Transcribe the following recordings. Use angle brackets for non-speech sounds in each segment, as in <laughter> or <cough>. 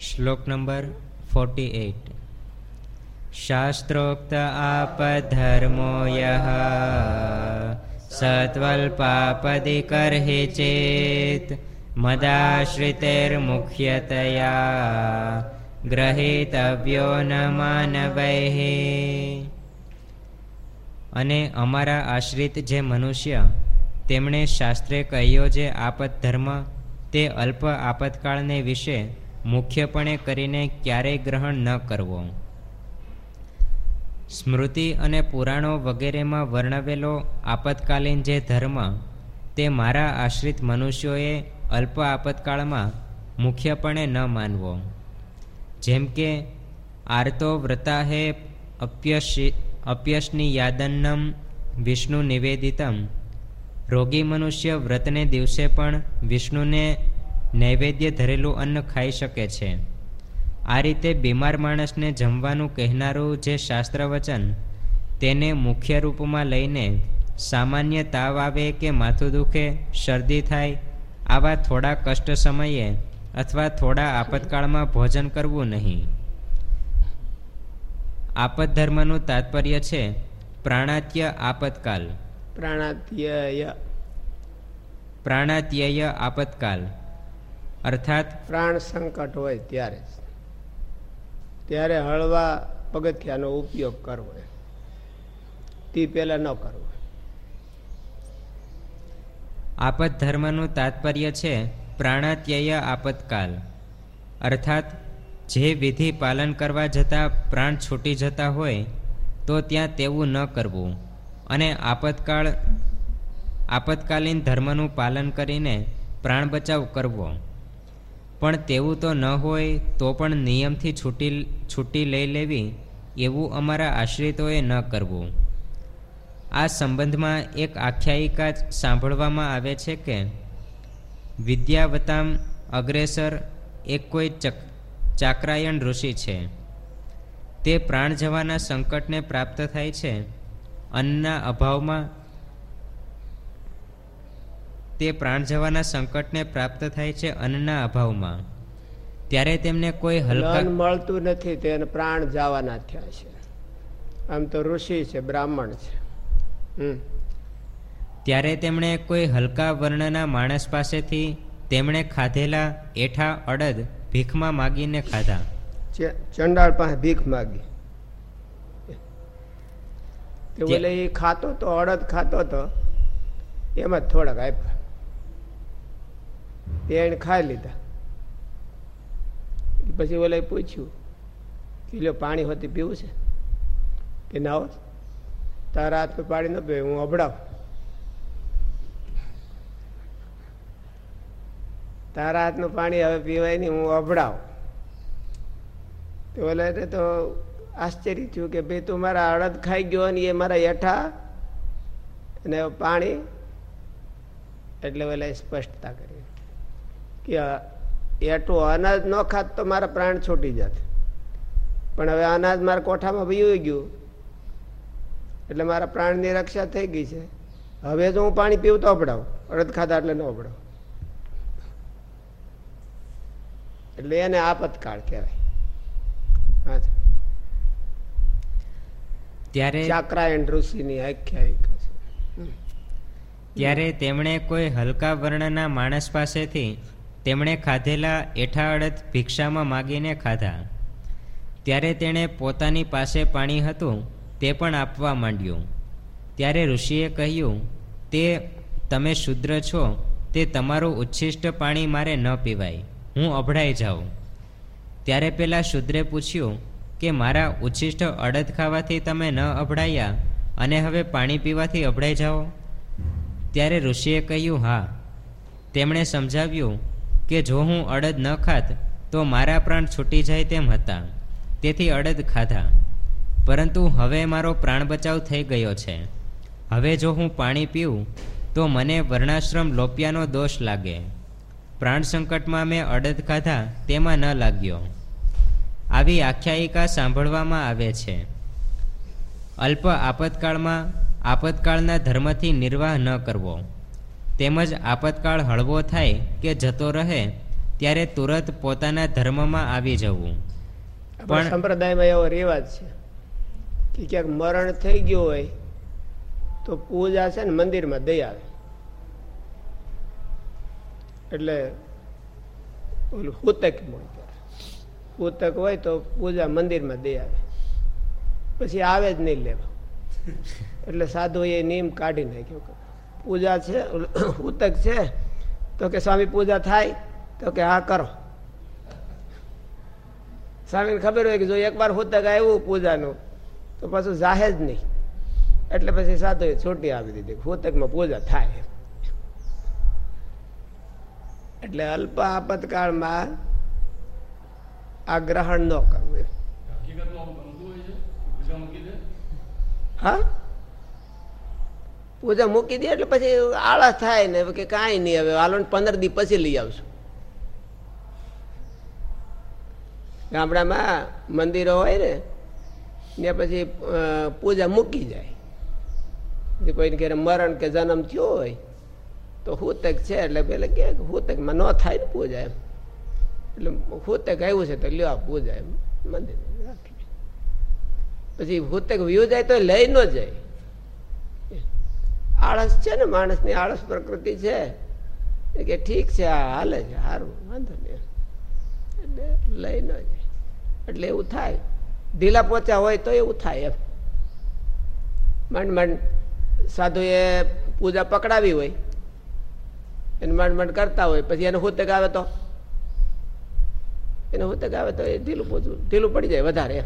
શ્લોક number forty eight શાસ્ત્રોક્ત આપધર્મો યહ સત્વલ્પાપદિ કરહે ચેત, મદાશ્રિતેર્મુખ્યતયા, ગ્રહિતવ્યો ન માનવૈ. અને અમારા આશ્રિત જે મનુષ્ય, તેમણે શાસ્ત્રે કહ્યો જે આપત ધર્મ, તે અલ્પ આપતકાળને વિશે મુખ્યપણે કરીને ક્યારેય ગ્રહણ ન કરવો. સ્મૃતિ અને પુરાણો વગેરેમાં વર્ણવેલો આપતકાલીન જે ધર્મ, તે મારા આશ્રિત મનુષ્યોએ અલ્પ આપતકાળમાં મુખ્યપણે ન માનવો. જેમ કે, આર્તો વ્રતાહે અપ્યશી, અપ્યશની યાદન્નમ વિષ્ણુ નિવેદિતમ. રોગી મનુષ્ય વ્રતને દિવસે પણ વિષ્ણુને નૈવેદ્ય ધરેલું અન્ન ખાઈ શકે છે. આ રીતે બીમાર માણસને જમવાનું કહેનારું જે શાસ્ત્ર વચન તેને મુખ્ય રૂપમાં લઈને સામાન્ય તાવ આવે કે માથું દુખે શરદી થાય આવા થોડા કષ્ટ સમયે અથવા થોડા આપતકાળમાં ભોજન કરવું નહીં. આપત ધર્મનું તાત્પર્ય છે પ્રાણાત્ય આપતકાલ. પ્રાણાત્યય. પ્રાણાત્યય આપતકાલ. અર્થાત પ્રાણ સંકટ હોય ત્યારે ત્યારે હળવા પગથિયાનો ઉપયોગ કરવો તે પહેલા ન કરવો. આપત ધર્મનું તાત્પર્ય છે પ્રાણાત્યય આપતકાલ અર્થાત જે વિધિ પાલન કરવા જતાં પ્રાણ છૂટી જતા હોય તો ત્યાં તેવું ન કરવું. અને આપતકાળ આપતકાલીન ધર્મનું પાલન કરીને પ્રાણ બચાવ કરવો. પણ તેવું તો ન હોય તો પણ નિયમથી છૂટી છૂટી લઈ લેવી એવું અમારા આશ્રિતોએ ન કરવું. આ સંબંધમાં એક આખ્યાયિકા સાંભળવામાં આવે છે કે, વિદ્યાવતામ અગ્રેસર એક કોઈ ચક, ચાક્રાયણ ઋષિ છે. તે પ્રાણ જવાના સંકટને પ્રાપ્ત થાય છે. અન્નના અભાવમાં તે પ્રાણ જવાના સંકટને પ્રાપ્ત થાય છે અન્નના અભાવમાં. ત્યારે તેમને કોઈ હલકા મળતું નથી તેને પ્રાણ જવાના થયા છે. આમ તો ઋષિ છે બ્રાહ્મણ છે. ત્યારે તેમણે કોઈ હલકા વર્ણના માણસ પાસેથી તેમણે ખાધેલા એઠા અડદ ભીખમાં માગીને ખાધા. ચંડાળ પાસે ભીખ માગી. તે એ ખાતો તો અડદ ખાતો તો એમાં જ થોડાક આપ્યા. તે એને ખાઈ લીધા. પછી ઓલા પૂછ્યું કે લ્યો પાણી હોતી પીવું છે? કે ના હોત? તારા હાથમાં પાણી ન પીવે હું અભડાવ. તારા હાથનું પાણી હવે પીવાય નહીં, હું અભડાવ. તો ઓલા તો આશ્ચર્ય થયું કે ભાઈ તું મારા અડદ ખાઈ ગયો ને એ મારા હેઠા અને પાણી. એટલે ઓલા સ્પષ્ટતા કરી. કે એટું અનાજ ન ખાત તો મારા પ્રાણ છૂટી જાત. પણ હવે અનાજ મારા કોઠામાં ભયું ગયું. એટલે મારા પ્રાણની રક્ષા થઈ ગઈ છે. હવે જો હું પાણી પીવું તો અપડાવ અડદ ખાધા એટલે ન અપડાવ એટલે એને આપતકાળ કહેવાય. ત્યારે ચાક્રાયણ ઋષિની આખ્યાયિકા છે. ત્યારે તેમણે કોઈ હલકા વર્ણના માણસ પાસેથી તેમણે ખાધેલા એઠા અડદ ભિક્ષામાં માગીને ખાધા. ત્યારે તેણે પોતાની પાસે પાણી હતું, તે પણ આપવા માંડ્યું. ત્યારે ઋષિએ કહ્યું, તે, તમે શુદ્ર છો, તે તમારું ઉચ્છિષ્ટ પાણી મારે ન પીવાય. હું અભડાઈ જાઉં. ત્યારે પેલા શુદ્રે પૂછ્યું, કે મારા ઉચ્છિષ્ટ અડદ ખાવાથી તમે ન અભડાયા અને હવે પાણી પીવાથી અભડાઈ જાઓ? ત્યારે ઋષિએ કહ્યું, હા. તેમણે સમજાવ્યું કે જો હું અડદ ન ખાત, તો મારા પ્રાણ છૂટી જાય તેમ હતા. તેથી અડદ ખાધા. પરંતુ હવે મારો પ્રાણ બચાવ થઈ ગયો છે. હવે જો હું પાણી પીઉં, તો મને વર્ણાશ્રમ લોપ્યાનો દોષ લાગે. પ્રાણ સંકટમાં મેં અડદ ખાધા તેમાં ન લાગ્યો. આવી આખ્યાયિકા સાંભળવામાં આવે છે. અલ્પ આપતકાળમાં આપતકાળના ધર્મથી નિર્વાહ ન કરવો. તેમજ આપતકાળ હળવો થાય કે જતો રહે ત્યારે તુરત પોતાના ધર્મમાં આવી જવું. પણ- સંપ્રદાયમાં એવો રિવાજ છે કે ક્યાંક મરણ થઈ ગયું હોય તો પૂજા છે ને મંદિરમાં દઈ આવે. એટલે ઓલું હુતક મળે હુતક હોય તો પૂજા મંદિરમાં દઈ આવે. પછી આવે જ નહીં લેવા. એટલે સાધુ એ નિયમ કાઢી નાખ્યો પૂજા છે ઉતક છે તો કે સ્વામી પૂજા થાય તો કે હા કરો. સ્વામીને ખબર હોય કે જો એકવાર હુતક આવ્યું પૂજાનું તો પાછું જાહે જ નહીં. એટલે પછી સાધુએ છૂટી આવી દીધી હુતકમાં પૂજા થાય. એટલે અલ્પ આપતકાળમાં આ ગ્રહણ ન કરવું. હા? પૂજા મૂકી દે એટલે પછી આળસ થાય ને, કે કાંઈ નહીં હવે. હાલો પંદર દી પછી લઈ આવશું. ગામડામાં મંદિરો હોય ને ને પછી પૂજા મૂકી જાય. કોઈને ઘરે મરણ કે જન્મ થયો હોય, તો હુતક છે એટલે પેલે કે હુતકમાં ન થાય ને પૂજા એમ. એટલે હુતક આવ્યું છે તો લ્યો પૂજા એમ. મંદિર પછી હુતક વ્યૂ જાય તો લઈ ન જાય. આળસ છે ને માણસની આળસ પ્રકૃતિ છે. કે ઠીક છે, આ હાલે છે સારું વાંધો નહીં. એટલે લઈ ન જાય એટલે એવું થાય. ઢીલા પોચા હોય તો એવું થાય એમ. માંડ માંડ સાધુએ પૂજા પકડાવી હોય. એને માંડ માંડ કરતા હોય, પછી એને હુતક આવે તો? એને હુતક આવે તો એ ઢીલું પોચું ઢીલું પડી જાય વધારે એમ.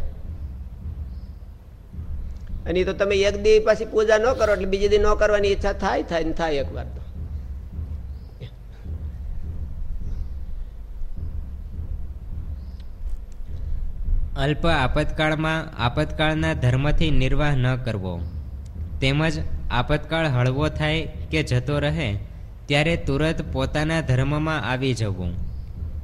અને તો તમે એક દી પાછી પૂજા ન કરો એટલે બીજી દી ન કરવાની ઈચ્છા થાય થાય ને થાય એકવાર તો. અલ્પ આપતકાળમાં આપતકાળના ધર્મથી નિર્વાહ ન કરવો. તેમજ આપતકાળ હળવો થાય કે જતો રહે, ત્યારે તુરત પોતાના ધર્મમાં આવી જવું.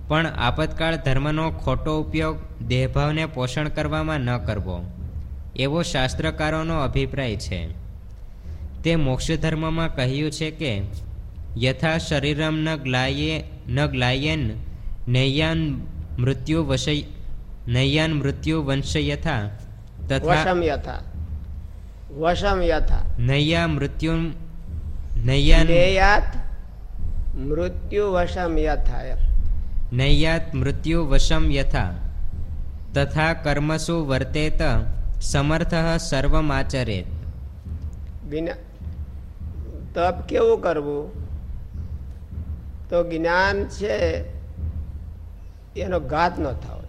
પણ આપતકાળ ધર્મનો ખોટો ઉપયોગ દેહભાવને પોષણ કરવામાં ન કરવો. એવો શાસ્ત્રકારોનો અભિપ્રાય છે. તે મોક્ષ ધર્મમાં કહ્યું છે કે યથા શરીરમ ન ગ્લાયે ન ગ્લાયન નૈયાન મૃત્યુ વશય નૈયાન મૃત્યુ વંશ યથા તથા વશમ યથા વશમ યથા નૈયા મૃત્યુ નૈયાન નૈયાત મૃત્યુ વશમ યથા નૈયાત મૃત્યુ વશમ યથા તથા કર્મસુ વર્તેત સમર્થ સર્વમાચરેત. બિના તપ કેવું કરવું? તો જ્ઞાન છે, એનો ઘાત ન થવો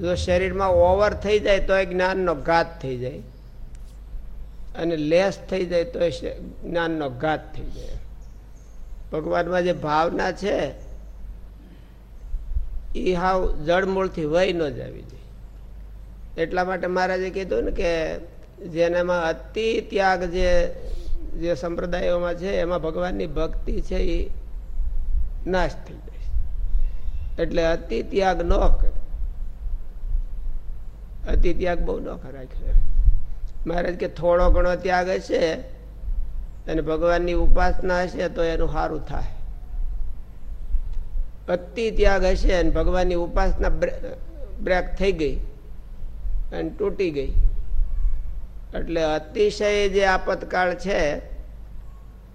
જો શરીરમાં ઓવર થઈ જાય, તો એ જ્ઞાનનો ઘાત થઈ જાય. અને લેસ થઈ જાય, તો એ જ્ઞાનનો ઘાત થઈ જાય. ભગવાનમાં જે ભાવના છે એ હાવ જળમૂળથી વય ન જાવી જોઈએ એટલા માટે મહારાજે કીધું ને કે જેનામાં અતિ ત્યાગ જે જે સંપ્રદાયોમાં છે, એમાં ભગવાનની ભક્તિ છે એ નાશ થઈ જાય. એટલે અતિ ત્યાગ ન કરે. અતિ ત્યાગ બહુ ન રાખ્યો મહારાજ કે થોડો ઘણો ત્યાગ હશે અને ભગવાનની ઉપાસના હશે તો એનું સારું થાય. અતિ ત્યાગ હશે અને ભગવાનની ઉપાસના બ્રેક થઈ ગઈ અને તૂટી ગઈ. એટલે અતિશય જે આપતકાળ છે,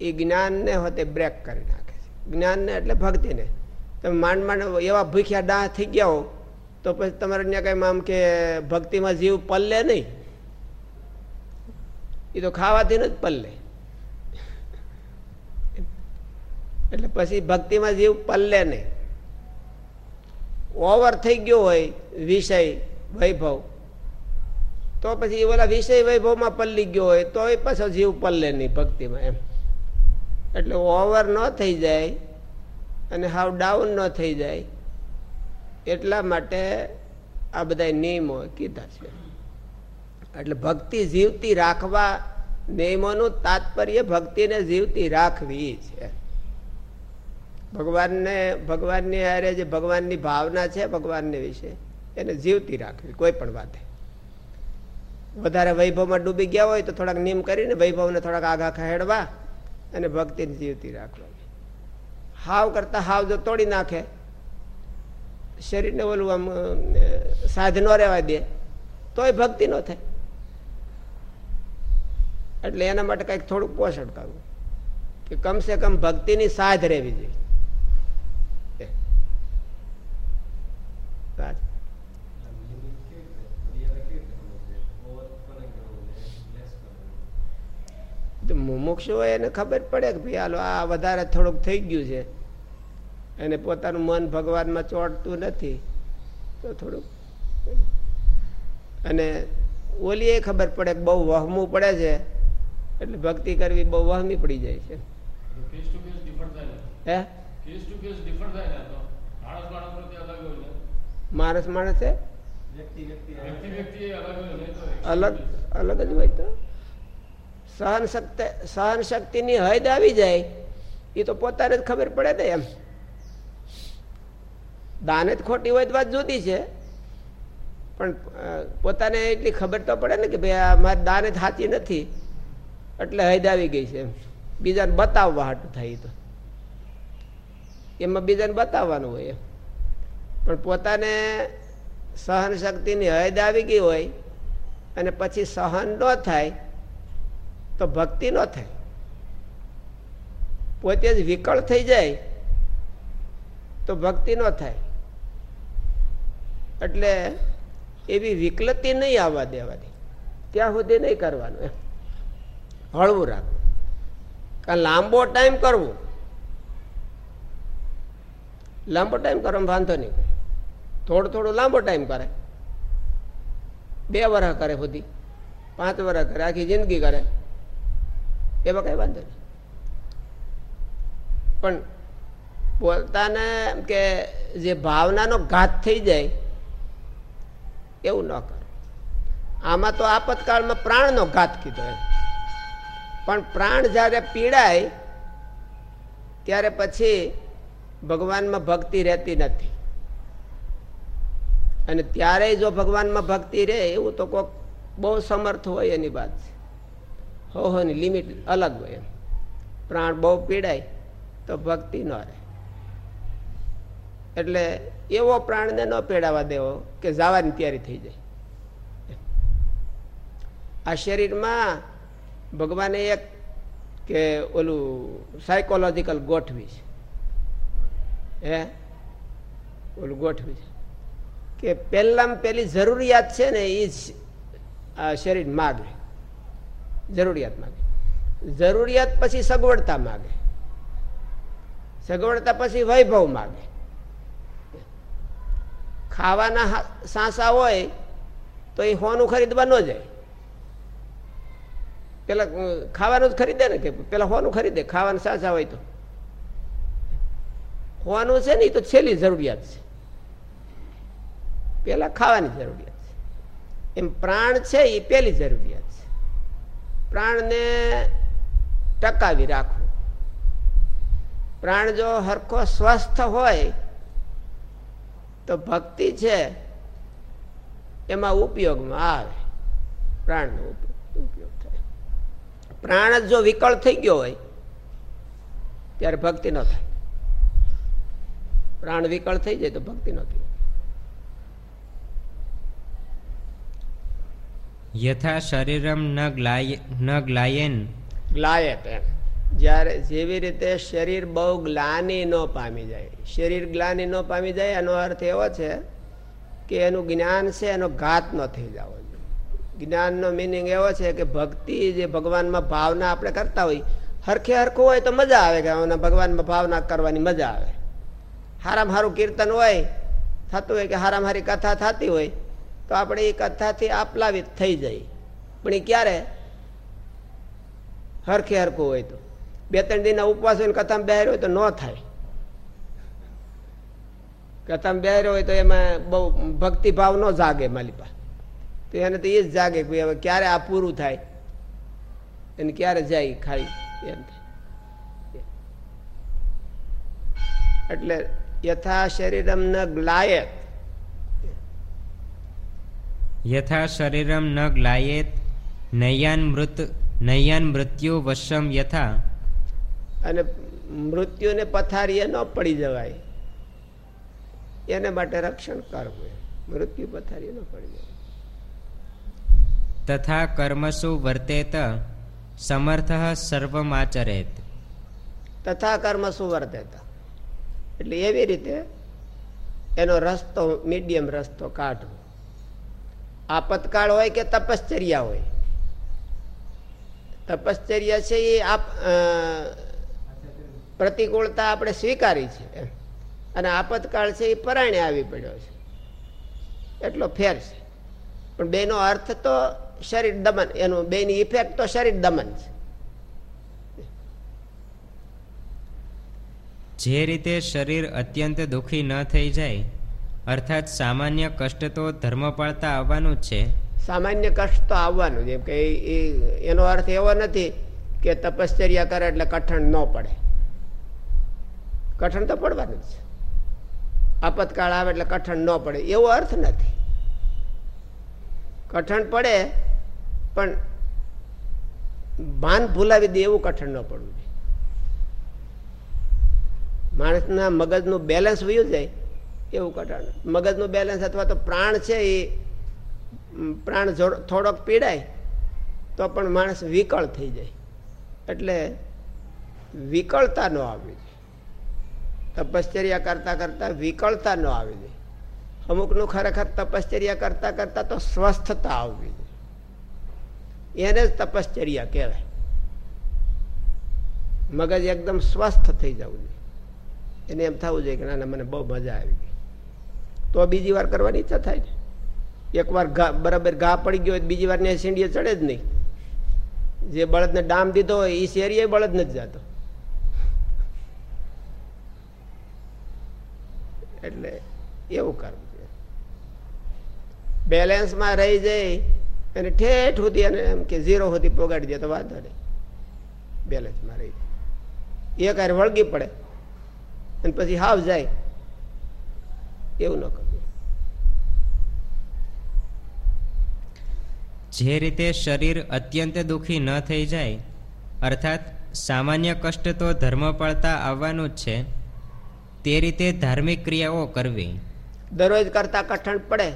એ જ્ઞાનને હોતે બ્રેક કરી નાખે છે. જ્ઞાનને એટલે ભક્તિને. તમે માંડ માંડ એવા ભૂખ્યા ડાહ થઈ ગયા હો, તો પછી તમારે ત્યાં કંઈ આમ કે ભક્તિમાં જીવ પલ્લે નહીં. એ તો ખાવાથી જ પલ્લે. એટલે પછી ભક્તિમાં જીવ પલ્લે નહીં. ઓવર થઈ ગયો હોય વિષય વૈભવ. તો પછી ઓલા વિષય વૈભવમાં પલ્લી ગયો હોય તો એ પાછો જીવ પલ્લે નહીં ભક્તિમાં એમ. એટલે ઓવર ન થઈ જાય અને હાવ ડાઉન ન થઈ જાય. એટલા માટે આ બધા નિયમો કીધા છે. એટલે ભક્તિ જીવતી રાખવા નિયમોનું તાત્પર્ય ભક્તિને જીવતી રાખવી છે. ભગવાનને, ભગવાનની હારે જે ભગવાનની ભાવના છે, ભગવાનને વિશે એને જીવતી રાખવી, કોઈ પણ વાતે. વધારે વૈભવમાં ડૂબી ગયા હોય તો થોડાક નિયમ કરીને વૈભવને થોડાક આઘા ખહેડવા અને ભક્તિને જીવતી રાખવાની. હાવ કરતા હાવ જો તોડી નાખે, શરીરને ઓલું આમ સાધ ન રહેવા દે, તોય ભક્તિ ન થાય. એટલે એના માટે કંઈક થોડુંક પોષણ કરવું, કે કમસે કમ ભક્તિની સાધ રહેવી જોઈએ. સાચ. તો મુમુક્ષુ હોય એને ખબર પડે કે ભાઈ હાલો આ વધારે થોડુંક થઈ ગયું છે. એને પોતાનું મન ભગવાનમાં ચોંટતું નથી. તો થોડુંક. અને ઓલી એ ખબર પડે કે બહુ વહમું પડે છે. એટલે ભક્તિ કરવી બહુ વહમી પડી જાય છે. કેસ ટુ કેસ ડિફર થાય ને? હે? માણસ માણસે અલગ અલગ જ હોય તો. સહન શક્તિ, સહન શક્તિની હદ આવી જાય. એ તો પોતાને જ ખબર પડે ને એમ. દાને જ ખોટી હોય તો વાત જુદી છે. પણ પોતાને એટલી ખબર તો પડે ને કે ભાઈ આ મારી દાને સાચી નથી. એટલે હૈદ આવી ગઈ છે બીજાને બતાવવા હાટું થાય તો. એમાં બીજાને બતાવવાનું હોય એમ. પણ પોતાને સહન શક્તિની હદ આવી ગઈ હોય અને પછી સહન ન થાય, તો ભક્તિ ન થાય. પોતે જ વિકળ થઈ જાય, તો ભક્તિ ન થાય. એટલે એવી વિકલતિ નહીં આવવા દેવાની. ત્યાં સુધી નહીં કરવાનું એમ. હળવું રાખવું. કારણ લાંબો ટાઈમ કરવું? લાંબો ટાઈમ કરવામાં વાંધો નહીં. થોડો થોડો લાંબો ટાઈમ કરે. બે વર્ષ કરે સુધી. પાંચ વર્ષ કરે. આખી જિંદગી કરે. એમાં કઈ વાંધો નહીં. પણ પોતાને કે જે ભાવનાનો ઘાત થઈ જાય, એવું ન કરે. આમાં તો આપતકાળમાં પ્રાણનો ઘાત કીધો એમ. પણ પ્રાણ જ્યારે પીડાય, ત્યારે પછી ભગવાનમાં ભક્તિ રહેતી નથી. અને ત્યારે જો ભગવાનમાં ભક્તિ રહે, એવું તો કોઈક બહુ સમર્થ હોય એની વાત છે. હો ની લિમિટ અલગ હોય એમ. પ્રાણ બહુ પીડાય, તો ભક્તિ ન રહે. એટલે એવો પ્રાણને ન પીડાવા દેવો કે જવાની તૈયારી થઈ જાય. આ શરીરમાં ભગવાને એક કે ઓલું સાયકોલોજીકલ ગોઠવી છે. હે? ઓલું ગોઠવી છે. કે પહેલામાં પહેલી જરૂરિયાત છે ને એ જ શરીર માગે. જરૂરિયાત માગે. જરૂરિયાત પછી સગવડતા માગે. સગવડતા પછી વૈભવ માગે. ખાવાના સાંસા હોય તો એ હોનું ખરીદવા ન જાય. પેલા ખાવાનું જ ખરીદે ને કે પેલા હોનું ખરીદે, ખાવાના સાંસા હોય તો. હોવાનું છે ને એ તો છેલ્લી જરૂરિયાત છે. પેલા ખાવાની જરૂરિયાત છે. એમ પ્રાણ છે એ પેલી જરૂરિયાત છે. પ્રાણને ટકાવી રાખવું. પ્રાણ જો હરખો સ્વસ્થ હોય, તો ભક્તિ છે, એમાં ઉપયોગમાં આવે. પ્રાણનો ઉપયોગ થાય. પ્રાણ જો વિકળ થઈ ગયો હોય, ત્યારે ભક્તિ ન થાય. પ્રાણ વિકળ થઈ જાય તો ભક્તિ ન થાય. યથા શરીરમ ન ગ્લાય, ન ગ્લાયેન. ગ્લાયત એમ. જ્યારે જેવી રીતે શરીર બહુ ગ્લાની ન પામી જાય. શરીર ગ્લાની ન પામી જાય, એનો અર્થ એવો છે કે એનું જ્ઞાન છે, એનો ઘાત ન થઈ જવો જ્ઞાનનો મિનિંગ એવો છે કે ભક્તિ જે ભગવાનમાં ભાવના આપણે કરતા હોય, હરખે હરખું હોય તો મજા આવે કે ભગવાનમાં ભાવના કરવાની મજા આવે. હારામાં હારું કીર્તન હોય, થતું હોય કે હારામ હારી કથા થતી હોય તો આપણે એ કથાથી આપલાવિત થઈ જાય. પણ એ ક્યારે? હરખે હરખું હોય તો. બે ત્રણ દિનના ઉપવાસ હોય કથામાં બહેર હોય તો ન થાય. કથામાં બહેર હોય તો એમાં બહુ ભક્તિ ભાવ ન જાગે માલિપા તો એને તો એ જ જાગે ભાઈ હવે ક્યારે આ પૂરું થાય? એને ક્યારે જાય ખાઈ એમ એટલે યથા શરીરમ ન ગ્લાયત. યથા શરીરમ ન ગ્લાયેત નૈયાન મૃત નૈયાન મૃત્યુ વશમ યથા. અને મૃત્યુને પથારીએ ન પડી જવાય. એને માટે રક્ષણ કરવું મૃત્યુ પથારીએ ન પડી જવાય. તથા કર્મસુ વર્તેત સમર્થ સર્વમાચરેત. તથા કર્મ વર્તેત. એટલે એવી રીતે એનો રસ્તો મીડિયમ રસ્તો કાઢવો. આપતકાળ હોય કે તપશ્ચર્યા હોય? તપશ્ચર્યા છે એ આપ પ્રતિકૂળતા આપણે સ્વીકારી છે. અને આપતકાળ છે એ પરાણે આવી પડ્યો છે. એટલો ફેર છે. પણ બેનો અર્થ તો શરીર દમન, એનું બેની ઇફેક્ટ તો શરીર દમન છે. જે રીતે શરીર અત્યંત દુઃખી ન થઈ જાય અર્થાત સામાન્ય કષ્ટ તો ધર્મ પાળતા આવવાનું જ છે. સામાન્ય કષ્ટ તો આવવાનું જેમ કે એનો અર્થ એવો નથી કે તપશ્ચર્યા કરે એટલે કઠણ ન પડે. કઠણ તો પડવાનું જ છે. આપતકાળ આવે એટલે કઠણ ન પડે. એવો અર્થ નથી. કઠણ પડે, પણ ભાન ભૂલાવી દે એવું કઠણ ન પડવું જોઈએ. માણસના મગજનું બેલેન્સ વયું જાય. એવું કઠણ મગજનું બેલેન્સ અથવા તો પ્રાણ છે એ પ્રાણ થોડોક પીડાય, તો પણ માણસ વિકળ થઈ જાય. એટલે વિકળતા ન આવવી જોઈએ. તપશ્ચર્યા કરતા કરતા વિકળતા ન આવી જાય અમુકનું ખરેખર તપશ્ચર્યા કરતા કરતાં તો સ્વસ્થતા આવવી જોઈએ. એને જ તપશ્ચર્યા કહેવાય. મગજ એકદમ સ્વસ્થ થઈ જવું જોઈએ. એને એમ થવું જોઈએ કે ના, મને બહુ મજા આવી ગઈ. તો બીજી વાર કરવાની ઈચ્છા થાય ને. એકવાર ઘા, બરાબર ઘા પડી ગયો હોય બીજી વાર ને સીંડીએ ચડે જ નહીં. જે બળદને ડામ દીધો હોય એ શેરીએ બળદ નથી જતો. એટલે એવું કરવું છે. બેલેન્સમાં રહી જાય અને ઠેઠ સુધી અને એમ કે ઝીરો સુધી પોગાડી દે તો વાંધો નહીં. બેલેન્સમાં રહી જાય એક હારે વળગી પડે અને પછી હાવ જાય. એવું ન કરવું જે રીતે શરીર અત્યંત દુઃખી ન થઈ જાય અર્થાત સામાન્ય કષ્ટ તો ધર્મ પાળતા આવવાનું જ છે તે રીતે ધાર્મિક ક્રિયાઓ કરવી. દરરોજ કરતા કઠણ પડે.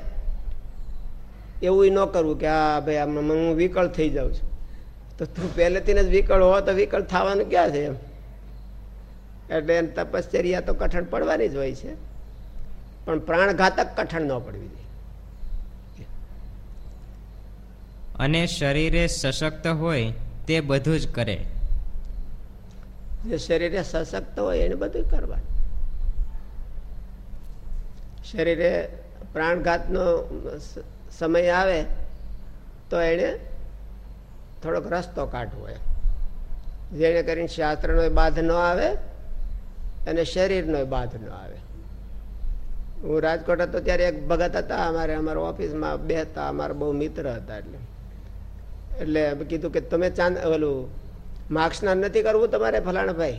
એવું ન કરવું કે આ ભાઈ આમાં હું વિકળ થઈ જાઉં છું. તો તું પહેલેથી જ વિકળ હો તો વિકળ થવાનું ક્યાં છે એમ? એટલે તપશ્ચર્યા તો કઠણ પડવાની જ હોય છે. પણ પ્રાણઘાતક કઠણ ન પડવી જોઈએ. અને શરીરે સશક્ત હોય તે બધું જ કરે. જે શરીરે સશક્ત હોય એને બધું કરવાનું. શરીરે પ્રાણઘાતનો સમય આવે તો એને થોડોક રસ્તો કાઢવો એમ જેને કરીને શાસ્ત્રનો બાધ ન આવે અને શરીરનો બાધ ન આવે. હું રાજકોટ હતો ત્યારે એક ભગત હતા, અમારે અમારા ઓફિસમાં બે હતા અમારા બહુ મિત્ર હતા એટલે. એટલે કીધું કે તમે ચાંદ, ઓલું માર્ક્સના નથી કરવું તમારે ફલાણભાઈ?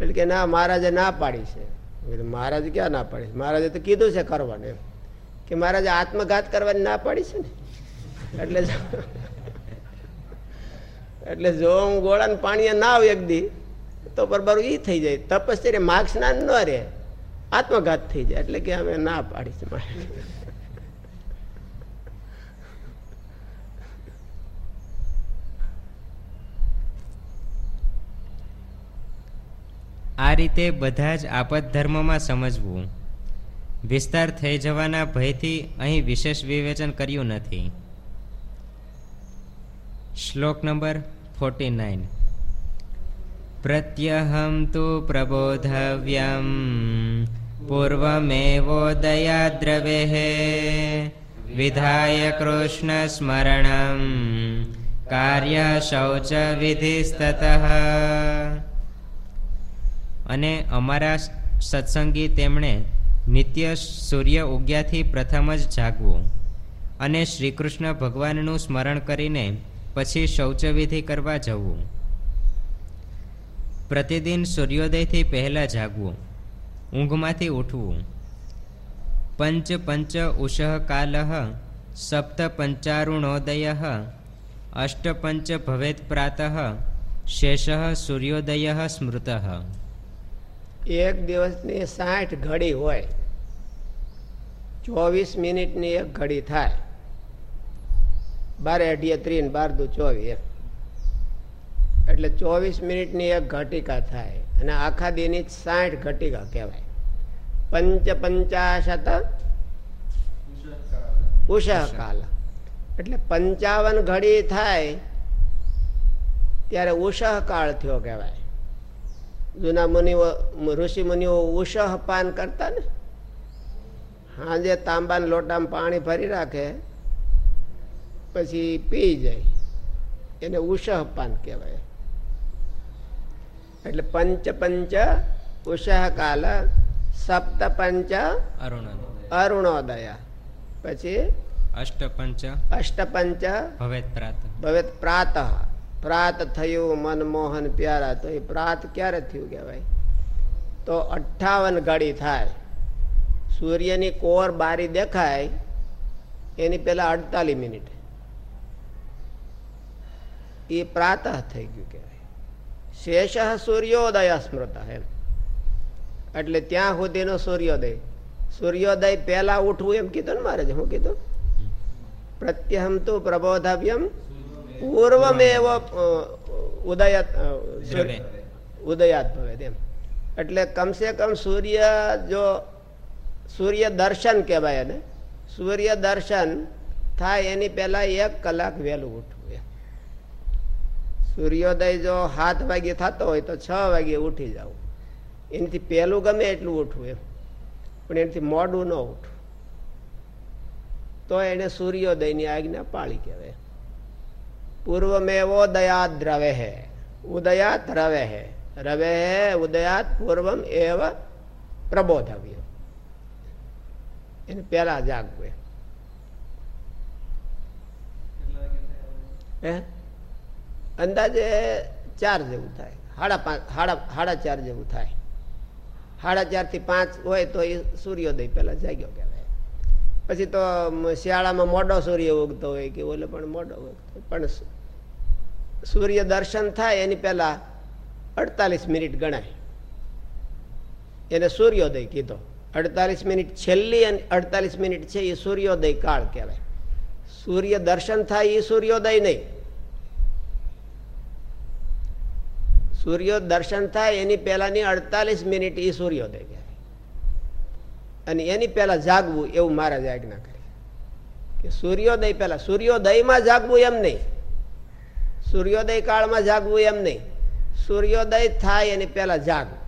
એટલે કે ના, મહારાજે ના પાડી છે. મહારાજ ક્યાં ના પાડી? મહારાજે તો કીધું છે કરવાનું કે મહારાજે આત્મઘાત કરવાની ના પાડી છે ને? એટલે એટલે જો હું ગોળાને પાણી ના આવું એક દી, તો બરોબર એ થઈ જાય. તપશ્ચર્ય માર્ક્સ ના ન રહે. આત્મઘાત થઈ જાય, એટલે કે અમે ના પાડી છે મારે આ રીતે બધા જ આપદ ધર્મમાં સમજવું. વિસ્તાર થઈ જવાના ભયથી અહીં વિશેષ વિવેચન કર્યું નથી. શ્લોક નંબર ફોર્ટી નાઇન. પ્રત્યહમ તો પ્રબોધવ્યમ. સ્મરણમ કાર્ય શૌચ વિધિસ્તત અને અમારા સત્સંગી તેમણે નિત્ય સૂર્ય ઉગ્યાથી પ્રથમ જ જાગવું અને શ્રી કૃષ્ણ ભગવાનનું સ્મરણ કરીને પછી શૌચવિધિ કરવા જવું. પ્રતિદિન સૂર્યોદયથી પહેલાં જાગવું. ઊંઘમાંથી ઉઠવું. પંચ પંચ ઉષઃ કાલ સપ્ત પંચારુણોદય. અષ્ટપંચ ભવેત પ્રાતઃ. શેષ સૂર્યોદય સ્મૃત. એક દિવસની સાઠ ઘડી હોય. ચોવીસ મિનિટની એક ઘડી થાય. બારે અઢીએ ત્રીન, બાર દુ ચોવીસ એટલે ચોવીસ મિનિટની એક ઘટિકા થાય. અને આખા દીની સાઠ ઘટિકા કહેવાય. પંચ પંચાશત ઉષકાલ. એટલે પંચાવન ઘડી થાય ત્યારે ઉષહકાળ થયો કહેવાય. જૂના મુનિઓ, ઋષિ મુનિઓ ઉષહ કરતા ને સાંજે તાંબાના લોટામાં પાણી ભરી રાખે, પછી પી જાય. એને ઉષહ પાન કહેવાય. એટલે પંચ પંચ ઉષહ કાલ સપ્ત પંચ અરુણોદય. પછી અષ્ટપંચ અષ્ટપંચ ભવેત પ્રાત ભવેત પ્રાત. પ્રાત થયું મનમોહન પ્યારા. તો એ પ્રાત ક્યારે થયું કહેવાય? તો અઠ્ઠાવન ઘડી થાય. સૂર્યની કોર બારી દેખાય એની પેલા અડતાલીસ મિનિટ. એ પ્રાત થઈ ગયું કહેવાય. શેષ સૂર્યોદય સ્મૃત એમ. એટલે ત્યાં સુધીનો સૂર્યોદય. સૂર્યોદય પહેલા ઉઠવું એમ કીધું ને મારે શું કીધું? પ્રત્યહમ તો પ્રબોધવ્યમ પૂર્વમેવ ઉદયત ઉદયાત ભવે એમ. એટલે કમસે કમ સૂર્ય જો સૂર્ય દર્શન કહેવાય એને. સૂર્ય દર્શન થાય એની પહેલા એક કલાક વહેલું ઉઠવું એમ. સૂર્યોદય જો સાત વાગે થતો હોય તો છ વાગે ઉઠી જવું. એનાથી પહેલું ગમે એટલું ઉઠવું એમ. પણ એનાથી મોડું ન ઉઠવું તો એને સૂર્યોદયની આજ્ઞા પાળી કહેવાય. પૂર્વમેવો દયાત દ્રવે હે ઉદયાત રવે હે રવે હે ઉદયાત પૂર્વમ એવ પ્રબોધવ્ય. એને પેલા જાગવું હે? અંદાજે ચાર જેવું થાય. સાડા પાંચ સાડા સાડા ચાર જેવું થાય. સાડા ચારથી પાંચ હોય તો એ સૂર્યોદય પેલા જાગ્યો કહેવાય. પછી તો શિયાળામાં મોડો સૂર્ય ઉગતો હોય કે ઓલે પણ મોડો ઉગતો પણ સૂર્ય દર્શન થાય એની પહેલા અડતાલીસ મિનિટ ગણાય. એને સૂર્યોદય કીધો. અડતાલીસ મિનિટ છેલ્લી અને અડતાલીસ મિનિટ છે એ સૂર્યોદય કાળ કહેવાય. સૂર્ય દર્શન થાય એ સૂર્યોદય નહીં. સૂર્ય દર્શન થાય, એની પહેલાની અડતાલીસ મિનિટ એ સૂર્યોદય કહેવાય. અને એની પહેલા જાગવું એવું મહારાજ આજ્ઞા કરી. કે સૂર્યોદય પહેલા, સૂર્યોદયમાં જાગવું એમ નહીં. સૂર્યોદય કાળમાં જાગવું એમ નહીં. સૂર્યોદય થાય, એની પહેલા જાગવું.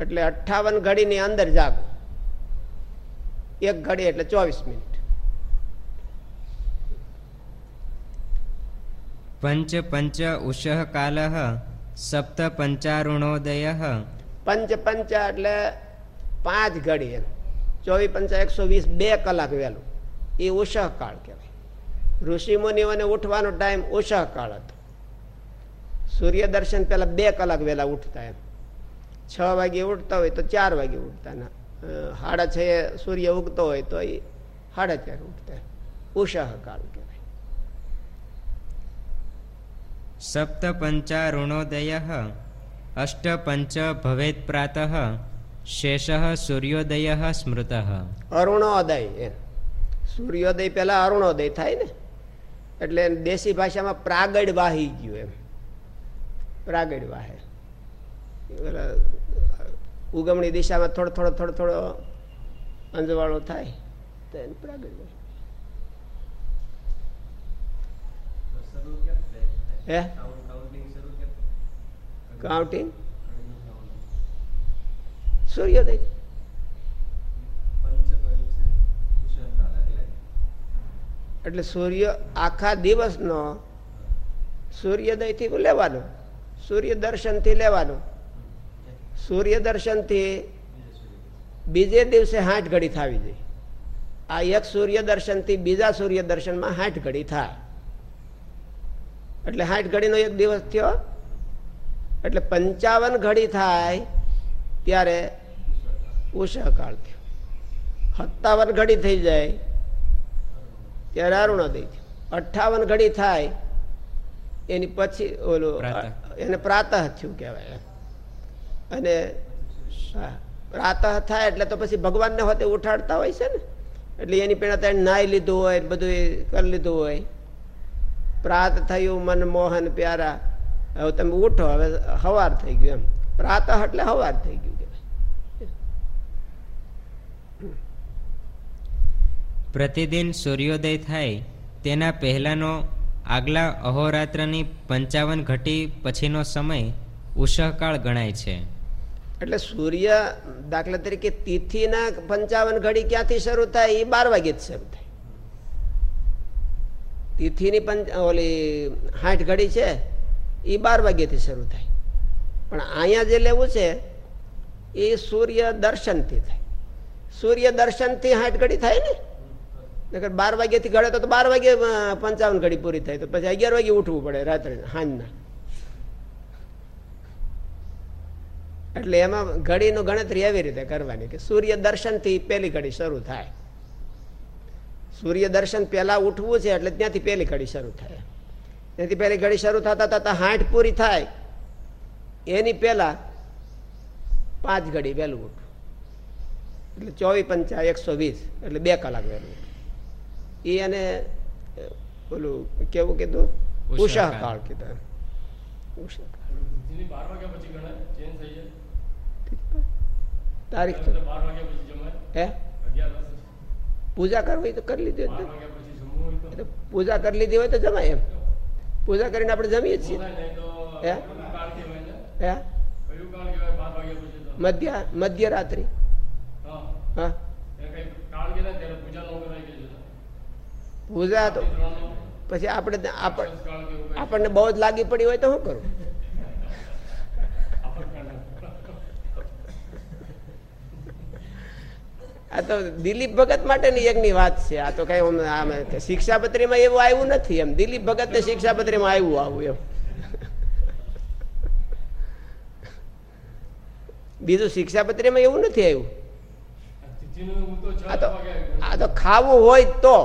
એટલે અઠાવન ઘડીની અંદર જાગવું. એક ઘડી એટલે ચોવીસ મિનિટ. પંચ પંચ ઉષહ કાલ સપ્ત પંચારુણોદય પંચ પંચ એટલે પાંચ ઘડી ચોવીસ પંચા એકસો વીસ બે કલાક વહેલું. એ ઉષહ કાળ કહેવાય. ઋષિ મુનિઓને ઉઠવાનો ટાઈમ ઉષહ કાળ હતો. સૂર્ય દર્શન પહેલા બે કલાક વહેલા ઉઠતા એમ. છ વાગે ઉઠતા હોય તો ચાર વાગે ઉઠતા ના સાડા છ સૂર્ય ઉગતો હોય તો એ સાડા ચાર ઉઠતા ઉષહકાળ ઉષહ કાળ કહેવાય. સપ્ત પંચારુણોદય અષ્ટ પંચ ભવેત પ્રાત શેષ સૂર્યોદય સ્મૃત અરુણોદય સૂર્યોદય પહેલા અરુણોદય થાય ને? એટલે દેશી ભાષામાં પ્રાગડ વાહી ગયું એમ. પ્રાગડ વાહે ઉગમણી દિશામાં થોડો થોડો થોડો થોડો અંજવાળો થાય, તો પ્રાગડ વાહે હે? કાઉન્ટિંગ સૂર્યોદય એટલે સૂર્ય આખા દિવસનો સૂર્યોદયથી લેવાનો, સૂર્ય દર્શનથી લેવાનો. સૂર્ય દર્શનથી બીજે દિવસે હાઠ ઘડી થવી જોઈએ. આ એક સૂર્ય દર્શનથી બીજા સૂર્ય દર્શનમાં હાઠ ઘડી થાય. એટલે સાઠ ઘડીનો એક દિવસ થયો. એટલે પંચાવન ઘડી થાય ત્યારે ઉષાકાળ થયો. સત્તાવન ઘડી થઈ જાય ત્યારે અરુણોદય થયો. અઠાવન ઘડી થાય એની પછી ઓલું એને પ્રાતઃ થયું કહેવાય. અને પ્રાતઃ થાય એટલે તો પછી ભગવાનને હોતે ઉઠાડતા હોય છે ને? એટલે એની પેલા ત્યાં નાઈ લીધું હોય બધું એ કરી લીધું હોય. પ્રાત થયું મનમોહન પ્યારા. હવે તમે ઉઠો હવે હવાર થઈ ગયું એમ. પ્રાતઃ એટલે હવાર થઈ ગયું. પ્રતિદિન સૂર્યોદય થાય તેના પહેલાંનો આગલા અહોરાત્રની પંચાવન ઘટી પછીનો સમય ઉષહકાળ ગણાય છે. એટલે સૂર્ય દાખલા તરીકે તિથિના પંચાવન ઘડી ક્યાંથી શરૂ થાય? એ બાર વાગે શરૂ થાય. તિથિની પંચ, ઓલી હાઠ ઘડી છે એ બાર વાગ્યાથી શરૂ થાય. પણ અહીંયા જે લેવું છે એ સૂર્ય દર્શનથી થાય. સૂર્ય દર્શનથી હાઠ ઘડી થાય ને? નકર બાર વાગ્યાથી ઘડે તો બાર વાગે પંચાવન ઘડી પૂરી થાય. તો પછી અગિયાર વાગે ઉઠવું પડે રાત્રે સાંજના એટલે એમાં ઘડીનું ગણતરી એવી રીતે કરવાની કે સૂર્ય દર્શનથી પહેલી ઘડી શરૂ થાય. સૂર્ય દર્શન પહેલાં ઉઠવું છે એટલે ત્યાંથી પહેલી ઘડી શરૂ થાય. ત્યાંથી પહેલી ઘડી શરૂ થતા થતા હાઠ પૂરી થાય. એની પહેલા પાંચ ઘડી વહેલું ઉઠવું. એટલે ચોવીસ પંચા એકસો વીસ એટલે બે કલાક વહેલું એ એને પેલું ઓલું કેવું કીધું? ઉષા કાળ. કીધું. ઉષા તારીખ હે? પૂજા કરવી હોય તો કરી લીધી હોય પૂજા કરી લીધી હોય તો જમાય એમ. પૂજા કરીને આપણે જમીએ છીએ. હે? હે? મધ્ય મધ્યરાત્રિ હા. પૂજા તો પછી આપણે આપણને બહુ જ લાગી પડી હોય તો શું કરવું આ તો દિલીપ ભગત માટેની એકની વાત છે. આ તો કઈ આમ શિક્ષાપત્રીમાં એવું આવ્યું નથી એમ. દિલીપ ભગત ને શિક્ષાપત્રીમાં આવ્યું આવું એમ. બીજું શિક્ષાપત્રીમાં એવું નથી આવ્યું? આ તો આ તો ખાવું હોય તો.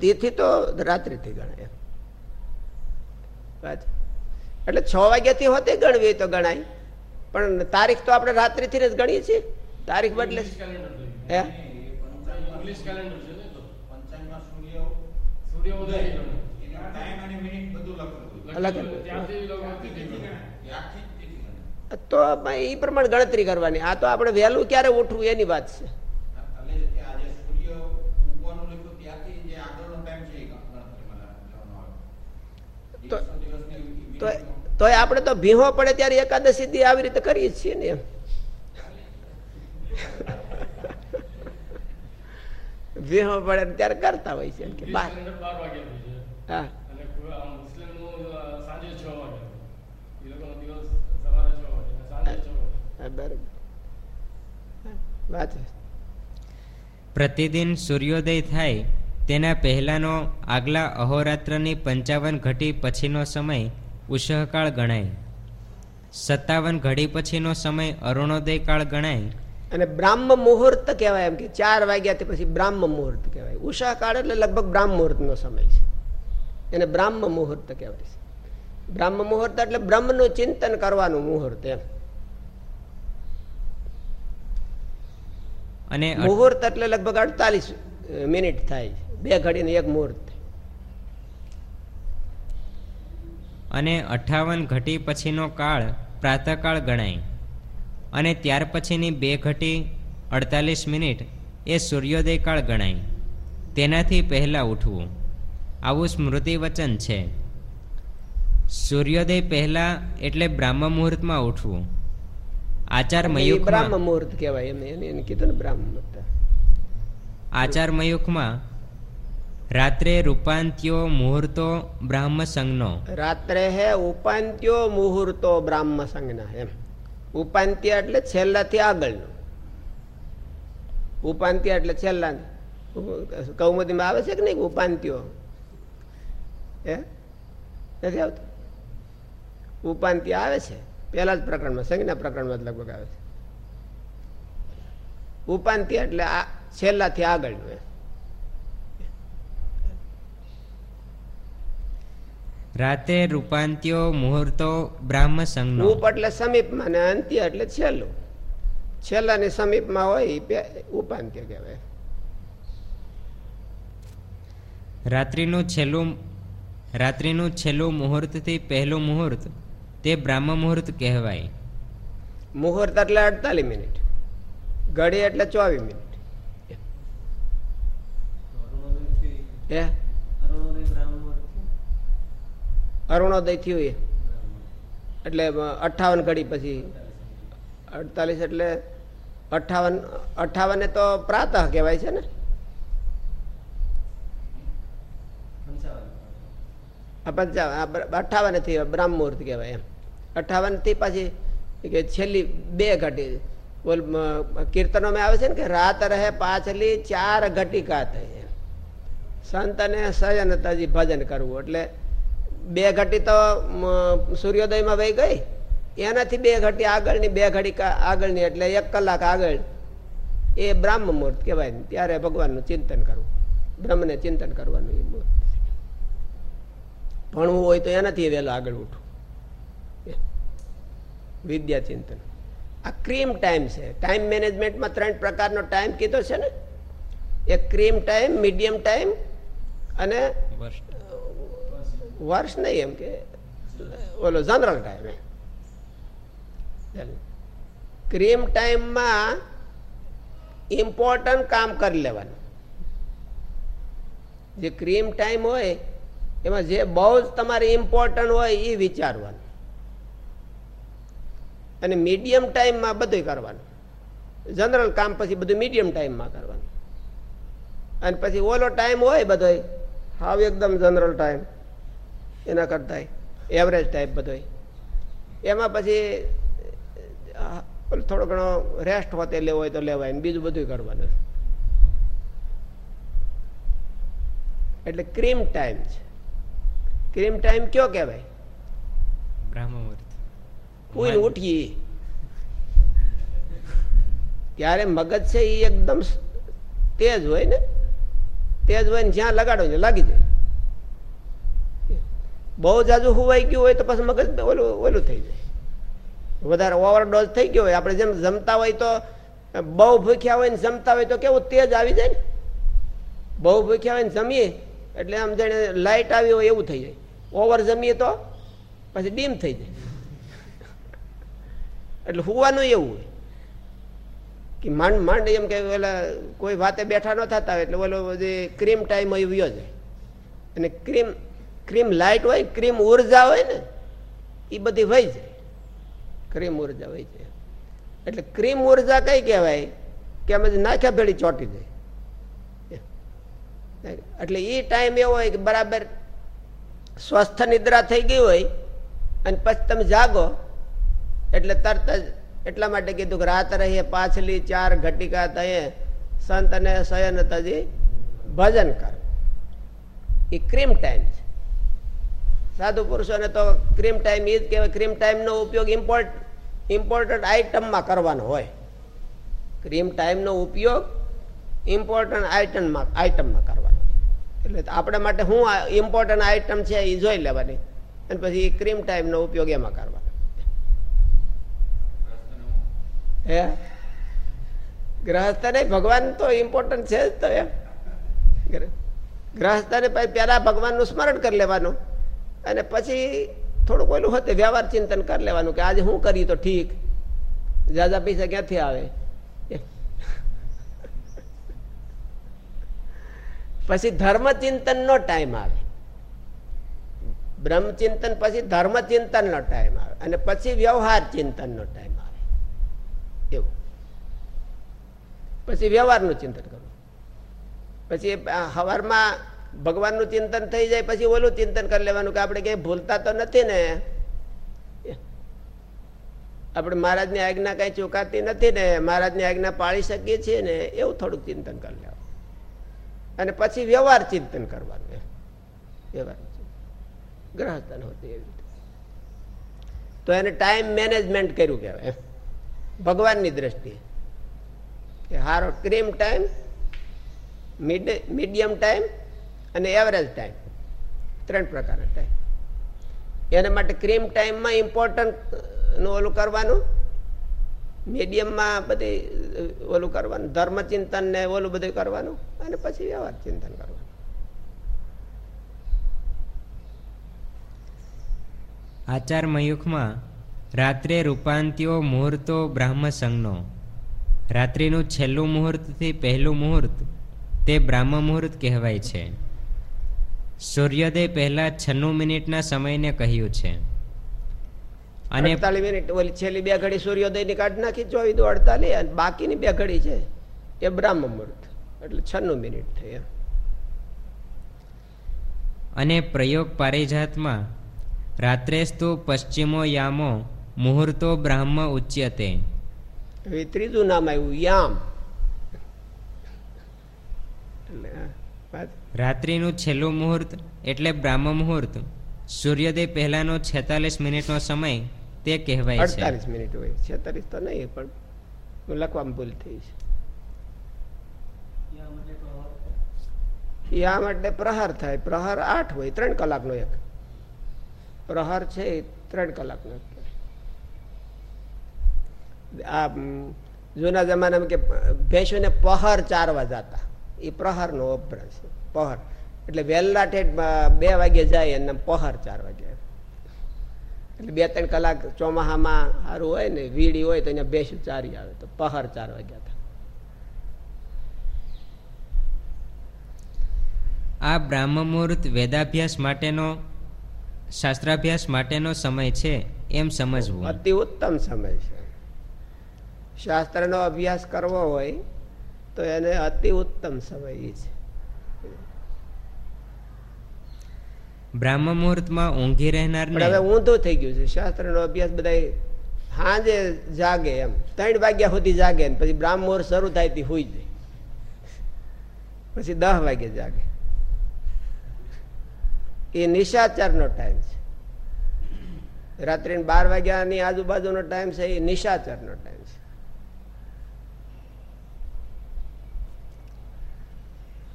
તિથિ તો રાત્રિથી ગણાય. એટલે છ વાગ્યાથી હોતે ગણવી તો ગણાય. પણ તારીખ તો આપણે રાત્રિથી જ ગણીએ છીએ. તારીખ બદલે. હે? ઇંગ્લિશ કેલેન્ડર છે ને તો એ પ્રમાણે ગણતરી કરવાની. આ તો આપણે વહેલું ક્યારે ઉઠવું એની વાત છે. એટલે કે આજે સૂર્ય ઉગવાનું લખ્યું ત્યારથી જે આગળનો ટાઈમ છે એ ગણતરીમાં લેવાનો આવે. તો- તો. આપણે તો ભીહો પડે ત્યારે એકાદશી દી આવી રીતે કરીએ છીએ ને ભીહો પડે ને ત્યારે કરતા હોય છે કે બાર. હા. પ્રતિદિન સૂર્યોદય થાય તેના પહેલાનો આગલા અહોરાત્રની પંચાવન ઘટી પછીનો સમય ઉષઃકાળ ગણાય. સત્તાવન ઘડી પછીનો સમય અરુણોદય કાળ ગણાય. અને બ્રાહ્મ મુહૂર્ત કહેવાય એમ કે ચાર વાગ્યાથી પછી બ્રાહ્મ મુહૂર્ત કહેવાય. ઉષા કાળ એટલે લગભગ બ્રાહ્મ મુહૂર્તનો સમય છે. એને બ્રાહ્મ મુહૂર્ત કહેવાય છે. બ્રાહ્મ મુહૂર્ત એટલે બ્રહ્મનું ચિંતન કરવાનું મુહૂર્ત એમ. અને મુહૂર્ત એટલે લગભગ અડતાલીસ મિનિટ થાય બે ઘડીને એક મુહૂર્ત થાય. અને અઠાવન ઘટી પછીનો કાળ પ્રાતઃકાળ ગણાય. અને ત્યાર પછીની બે ઘટી અડતાલીસ મિનિટ એ સૂર્યોદય કાળ ગણાય. તેનાથી પહેલાં ઉઠવું. આવું સ્મૃતિ વચન છે. સૂર્યોદય પહેલા એટલે બ્રાહ્મ મુહૂર્તમાં ઉઠવું. આચાર મયુખ બ્રાહ્મ મુહૂર્ત કહેવાય. એને એને કીધું ને બ્રાહ્મ આચાર મયુખમાં રાત્રે રૂપાંત્યો મુહૂર્તો બ્રાહ્મ સંજ્ઞો રાત્રે હે ઉપાંત્યો મુહૂર્તો બ્રાહ્મ સંજ્ઞા એમ. ઉપાંત્ય એટલે છેલ્લાથી આગળનું. ઉપાંત્ય એટલે છેલ્લા કૌમુદીમાં આવે છે કે નહીં? ઉપાંત્યો. હે? નથી આવતું? ઉપાંત્ય આવે છે. પહેલા જ પ્રકરણમાં, સંજ્ઞા પ્રકરણમાં જ લગભગ આવે છે. ઉપાંત્ય એટલે આ છેલ્લાથી આગળનું, એમ. રાતે રૂપાંત્યો મુહૂર્તો બ્રાહ્મ સંજ્ઞો ઉપ એટલે સમીપમાં ને અંત્ય એટલે છેલ્લું. છેલ્લાની સમીપમાં હોય ઉપાંત્ય કહેવાય. રાત્રિનું છેલ્લું રાત્રિનું છેલ્લું મુહૂર્તથી પહેલું મુહૂર્ત તે બ્રાહ્મ મુહૂર્ત કહેવાય. મુહૂર્ત એટલે અડતાલીસ મિનિટ. ઘડી એટલે ચોવીસ મિનિટ. હે? અરુણોદય થયું એ. એટલે અઠાવન ઘડી પછી. અડતાલીસ એટલે અઠાવન અઠાવન તો પ્રાતઃ કહેવાય છે ને? પંચાવન અઠાવનથી બ્રાહ્મ મુહૂર્ત કહેવાય એમ. અઠાવનથી પછી, કે છેલ્લી બે ઘટી. બોલ કીર્તનોમાં આવે છે ને કે રાત રહે પાછલી ચાર ઘટી કાત સંત અને સજન તજી ભજન કરવું. એટલે બે ઘટી તો સૂર્યોદયમાં વહી ગઈ. એનાથી બે ઘટી આગળની, બે ઘડી આગળની, એટલે એક કલાક આગળ. એ બ્રાહ્મ મુહૂર્ત કહેવાય ત્યારે ભગવાનનું ચિંતન કરવું. બ્રહ્મને ચિંતન કરવાનું એ મુહૂર્ત ભણવું હોય તો એનાથી વહેલો આગળ ઉઠવું. વિદ્યા ચિંતન. આ ક્રીમ ટાઈમ છે. ટાઈમ મેનેજમેન્ટમાં ત્રણ પ્રકારનો ટાઈમ કીધો છે ને? એક ક્રીમ ટાઈમ, મીડિયમ ટાઈમ અને વર્ષ નહીં એમ કે, ઓલો જનરલ ટાઈમ ક્રીમ ટાઈમમાં ઇમ્પોર્ટન્ટ કામ કરી લેવાનું. જે ક્રીમ ટાઈમ હોય, એમાં જે બહુ જ તમારે ઇમ્પોર્ટન્ટ હોય એ વિચારવાનું. અને મીડિયમ ટાઈમમાં બધું કરવાનું. જનરલ કામ પછી બધું મીડિયમ ટાઈમમાં કરવાનું. અને પછી ઓલો ટાઈમ હોય બધો હાવ એકદમ જનરલ ટાઈમ એના કરતા એવરેજ ટાઈપ બધો એમાં પછી થોડો ઘણો રેસ્ટ હોતે લેવો હોય તો લેવાય ને બીજું બધું કરવાનું એટલે ક્રીમ ટાઈમ છે. ક્રીમ ટાઈમ કયો કહેવાય? બ્રાહ્મણ ઉઠી. ત્યારે મગજ છે એ એકદમ તેજ હોય ને? તેજ હોય ને જ્યાં લગાડો ને લાગી જાય. બહુ જાજુ હુવાઈ ગયું હોય તો પછી મગજ ઓલું ઓલું થઈ જાય. વધારે ઓવરડોઝ થઈ ગયો હોય, આપણે જેમ જમતા હોય તો, બહુ ભૂખ્યા હોય ને જમતા હોય તો કેવું તેજ આવી જાય ને? બહુ ભૂખ્યા હોય ને જમીએ, એટલે આમ જાણે લાઇટ આવી હોય એવું થઈ જાય. ઓવર જમીએ તો પછી ડીમ થઈ જાય. એટલે હુવાનું એવું હોય. કે માંડ માંડ એમ કે ઓલા કોઈ વાતે બેઠા ન થતા હોય, એટલે ઓલો જે ક્રીમ ટાઈમ હોય એ જાય. અને ક્રીમ ક્રીમ લાઇટ હોય, ક્રીમ ઊર્જા હોય ને એ બધી વહી જાય. ક્રીમ ઊર્જા વહી જાય. એટલે ક્રીમ ઊર્જા કઈ કહેવાય? કે અમે નાખ્યા ભેળી ચોટી જાય. એટલે એ ટાઈમ એવો હોય કે બરાબર સ્વસ્થ નિદ્રા થઈ ગઈ હોય, અને પછી તમે જાગો, એટલે તરત જ એટલા માટે કીધું કે રાત રહીએ, પાછલી ચાર ઘટિકા તયે સંત અને સયન તજી ભજન કર. એ ક્રીમ ટાઈમ છે. સાધુ પુરુષોને તો ક્રીમ ટાઈમ એ જ કહેવાય. ક્રીમ ટાઈમનો ઉપયોગ ઇમ્પોર્ટ ઇમ્પોર્ટન્ટ આઇટમમાં કરવાનો હોય. ક્રીમ ટાઈમનો ઉપયોગ ઇમ્પોર્ટન્ટ આઇટમમાં આઇટમમાં કરવાનો. એટલે આપણા માટે શું ઇમ્પોર્ટન્ટ આઇટમ છે એ જોઈ લેવાની. અને પછી ક્રીમ ટાઈમનો ઉપયોગ એમાં કરવાનો. હે? ગ્રહસ્થ નહીં, ભગવાન તો ઇમ્પોર્ટન્ટ છે જ તો એમ. ગ્રહસ્થને પહેલા ભગવાનનું સ્મરણ કરી લેવાનું. અને પછી થોડુંક ઓલું હતું, વ્યવહાર ચિંતન કરી લેવાનું કે આજે શું કરી તો ઠીક. જાજા પૈસા ક્યાંથી આવે? પછી ધર્મ ચિંતન નો ટાઈમ આવે. બ્રહ્મચિંતન પછી ધર્મ ચિંતન નો ટાઈમ આવે. અને પછી વ્યવહાર ચિંતન નો ટાઈમ આવે. એવું. પછી વ્યવહારનું ચિંતન કરવું. પછી હવારમાં ભગવાનનું ચિંતન થઈ જાય, પછી ઓલું ચિંતન કરી લેવાનું કે આપણે કઈ ભૂલતા તો નથી ને. આપણે મહારાજની આજ્ઞા કઈ ચૂકાતી નથી ને, મહારાજની આજ્ઞા પાળી શકીએ છીએ ને, એવું થોડુંક ચિંતન કરી લેવાનું. અને પછી વ્યવહાર ચિંતન કરવાનું વ્યવહાર ગ્રહસ્થન હોતી એવી તો એને ટાઈમ મેનેજમેન્ટ કર્યું કહેવાય ભગવાનની દ્રષ્ટિએ. કે હારો ક્રીમ ટાઈમ મીડિયમ ટાઈમ અને એવરેજ ટાઈમ ત્રણ પ્રકારના ટાઈમ એના માટે ક્રીમ ટાઈમમાં ઇમ્પોર્ટન્ટ ઓલું કરવાનું. મીડિયમમાં બધી ઓલું કરવાનું. ધર્મચિંતન ને ઓલું બધું કરવાનું. અને પછી વ્યવહાર ચિંતન કરવાનું. આચાર મયુખમાં રાત્રે રૂપાંતિઓ મુહૂર્તો બ્રાહ્મ રાત્રિનું છેલ્લું મુહૂર્તથી પહેલું મુહૂર્ત તે બ્રાહ્મ મુહૂર્ત કહેવાય છે. સૂર્યોદય પહેલા છન્નું મિનિટના સમયને કહ્યું છે. અને અડતાલીસ મિનિટ ઓલી છેલ્લી બે ઘડી સૂર્યોદયની કાઢ નાખી ચોવીસ દો અડતાલીસ અને બાકીની બે ઘડી છે એ બ્રાહ્મ મુહૂર્ત. એટલે છન્નું મિનિટ થઈ એમ. અને પ્રયોગ પારિજાતમાં રાત્રેસ્તુ પશ્ચિમો યામો મુહૂર્તો બ્રાહ્મ ઉચ્યતે. હવે ત્રીજું નામ આવ્યું યામ. એટલે. રાત્રિનું છેલ્લું મુહૂર્ત એટલે બ્રાહ્મ મુહૂર્ત. સૂર્યોદય પહેલાનો છેતાલીસ મિનિટનો સમય તે કહેવાય છે. અડતાલીસ મિનિટ હોય. છેતાલીસ તો નહીં પણ લખવામાં ભૂલ થઈ છે. યા માટે પ્રહાર થાય? પ્રહાર આઠ હોય ત્રણ કલાકનો એક. પ્રહાર છે એ ત્રણ કલાકનો આ જૂના જમાનામાં કે ભેંસોને પહર ચારવા જતા. એ પ્રહારનો અભ્યાસ પહર. એટલે વહેલા ઠેઠ બે વાગે જાય અને પહર ચાર વાગે. એટલે બે ત્રણ કલાક ચોમાહામાં સારું હોય ને વીડી હોય તો અહીંયા બેસું ચારી આવે તો પહર ચાર વાગ્યા હતા. આ બ્રાહ્મ મુહૂર્ત વેદાભ્યાસ માટેનો શાસ્ત્રાભ્યાસ માટેનો સમય છે એમ સમજવું. અતિ ઉત્તમ સમય છે. શાસ્ત્રનો અભ્યાસ કરવો હોય તો એને અતિ ઉત્તમ સમય એ છે. બ્રાહ્મ મુહૂર્તમાં ઊંઘી રહેનાર હવે ઊંધું થઈ ગયું છે. શાસ્ત્રનો અભ્યાસ બધા સાંજે જાગે એમ. ત્રણ વાગ્યા સુધી જાગે પછી બ્રાહ્મ મુહૂર્ત શરૂ થાયથી હોય જાય. પછી દસ વાગે જાગે. એ નિશાચરનો ટાઈમ છે. રાત્રે બાર વાગ્યાની આજુબાજુનો ટાઈમ છે એ નિશાચરનો ટાઈમ છે.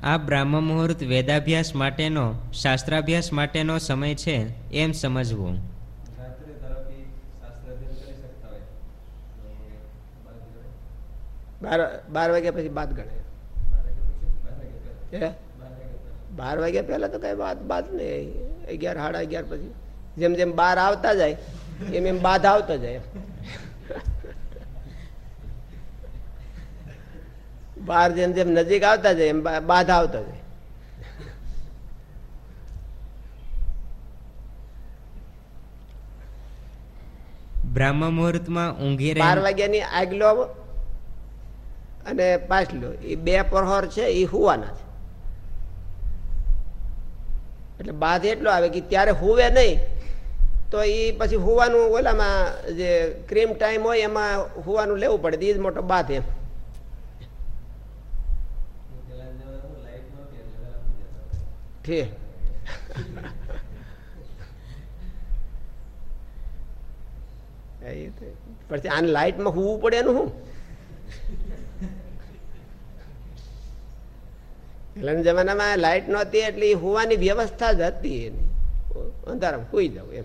આ બ્રાહ્મ મુહૂર્ત વેદાભ્યાસ માટેનો શાસ્ત્રાભ્યાસ માટેનો સમય છે એમ સમજવું. બાર વાગ્યા પછી? બાદ ગણે બાર વાગ્યા પહેલા. તો કઈ વાત બાદ નહીં. અગિયાર સાડા અગિયાર પછી. જેમ જેમ બાર આવતા જાય એમ એમ બાદ આવતો જાય. બાર જેમ જેમ નજીક આવતા જાય એમ બાધા આવતા જાય. બ્રાહ્મ મુહૂર્તમાં ઊંઘી બાર વાગ્યાની આગલો અને પાછલો એ બે પ્રહર છે એ હુવાના છે. એટલે બાધ એટલો આવે કે ત્યારે હુવે નહીં તો એ પછી હુવાનું ઓલામાં જે ક્રીમ ટાઈમ હોય એમાં હુવાનું લેવું પડે. એ જ મોટો બાધ એમ. <laughs> તો. પછી આને લાઈટમાં હોવું પડે એનું શું પહેલાના જમાનામાં લાઈટ નહોતી એટલે હોવાની વ્યવસ્થા જ હતી એની. અંધારામાં સુઈ જાવ એમ.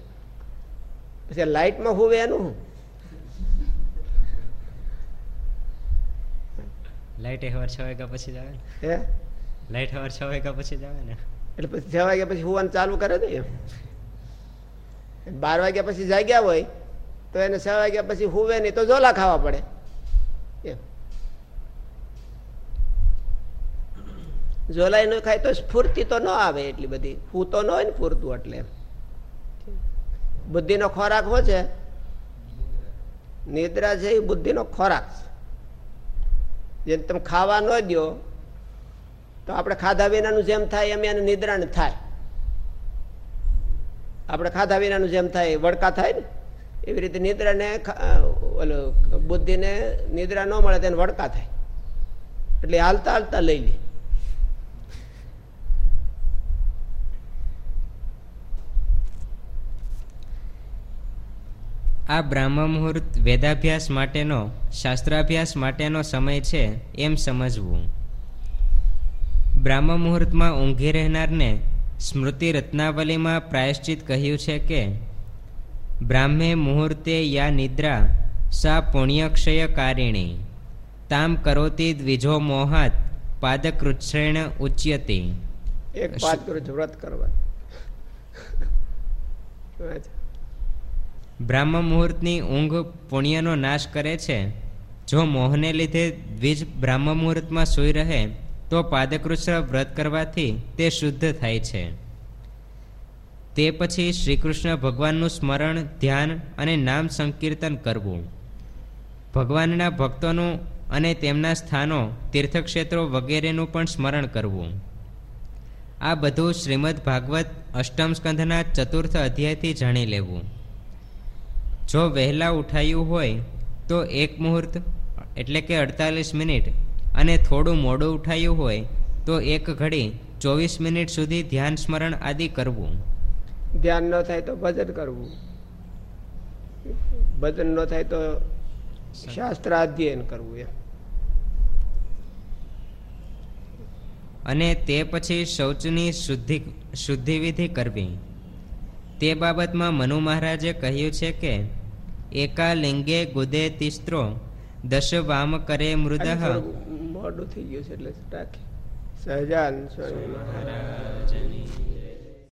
પછી લાઈટમાં હોવે એનું શું લાઈટ વાર છ વાગ્યા પછી જ આવે ને. હે? લાઈટ હવાર છ વાગ્યા પછી જ આવે ને. એટલે પછી છ વાગ્યા પછી હુવાનું ચાલુ કરે ને બાર વાગ્યા પછી જાગ્યા હોય, તો એને છ વાગ્યા પછી હુવે નહીં, તો ઝોલા ખાવા પડે. ઝોલાઈ ન ખાય તો સ્ફૂર્તિ તો ન આવે એટલી બધી. હું તો ન હોય ને પૂરતું એટલે. બુદ્ધિનો ખોરાક શું છે? નિદ્રા છે એ બુદ્ધિનો ખોરાક છે. જેમ તમે ખાવા ન દો તો આપણે ખાધા વિનાનું જેમ થાય એમ એને નિદ્રાણ થાય. આપણે ખાધા વિનાનું જેમ થાય વડકા થાય ને, એવી રીતે નિદ્રાને ઓલું બુદ્ધિને નિદ્રા ન મળે તેને વડકા થાય. એટલે હાલતા હાલતા લઈ લે. આ બ્રાહ્મ મુહૂર્ત વેદાભ્યાસ માટેનો, શાસ્ત્રાભ્યાસ માટેનો સમય છે એમ સમજવું. બ્રાહ્મ મુહૂર્તમાં ઊંઘી રહેનારને સ્મૃતિ રત્નાવલીમાં પ્રાયશ્ચિત કહ્યું છે કે બ્રાહ્મે મુહૂર્તે યા નિદ્રા સા પુણ્યક્ષયકારિણી તામ કરોતી દ્વિજો મોહાત પાદકૃચ્છ્રેણ ઉચ્યતે. એક પાદકૃત વ્રત કરવા બ્રાહ્મ મુહૂર્તની ઊંઘ પુણ્યનો નાશ કરે છે. જો મોહને લીધે દ્વિજ બ્રાહ્મ મુહૂર્તમાં સૂઈ રહે તો પાદકૃષ્ણ વ્રત કરવાથી તે શુદ્ધ થાય છે. તે પછી શ્રીકૃષ્ણ ભગવાનનું સ્મરણ, ધ્યાન અને નામ સંકીર્તન કરવું. ભગવાનના ભક્તોનું અને તેમના સ્થાનો, તીર્થક્ષેત્રો વગેરેનું પણ સ્મરણ કરવું. આ બધું શ્રીમદ ભાગવત અષ્ટમ સ્કંધના ચતુર્થ અધ્યાયથી જાણી લેવું. જો વહેલા ઉઠાયું હોય તો એક મુહૂર્ત, એટલે કે અડતાલીસ મિનિટ અને થોડું મોડું ઉઠાયું હોય તો એક ઘડી ચોવીસ મિનિટ સુધી ધ્યાન સ્મરણ આદિ કરવું. ધ્યાન ન થાય તો ભજન કરવું. ભજન ન થાય તો શાસ્ત્ર અધ્યયન કરવું એમ. અને તે પછી શૌચની શુદ્ધિ શુદ્ધિવિધિ કરવી. તે બાબતમાં મનુ મહારાજે કહ્યું છે કે એકા લિંગે ગુદે તિસ્ત્રો દશ વામ કરે મૃદ આજે થોડુંક મોડું થઈ ગયું છે એટલે રાખી. સહજાન સ્વામી.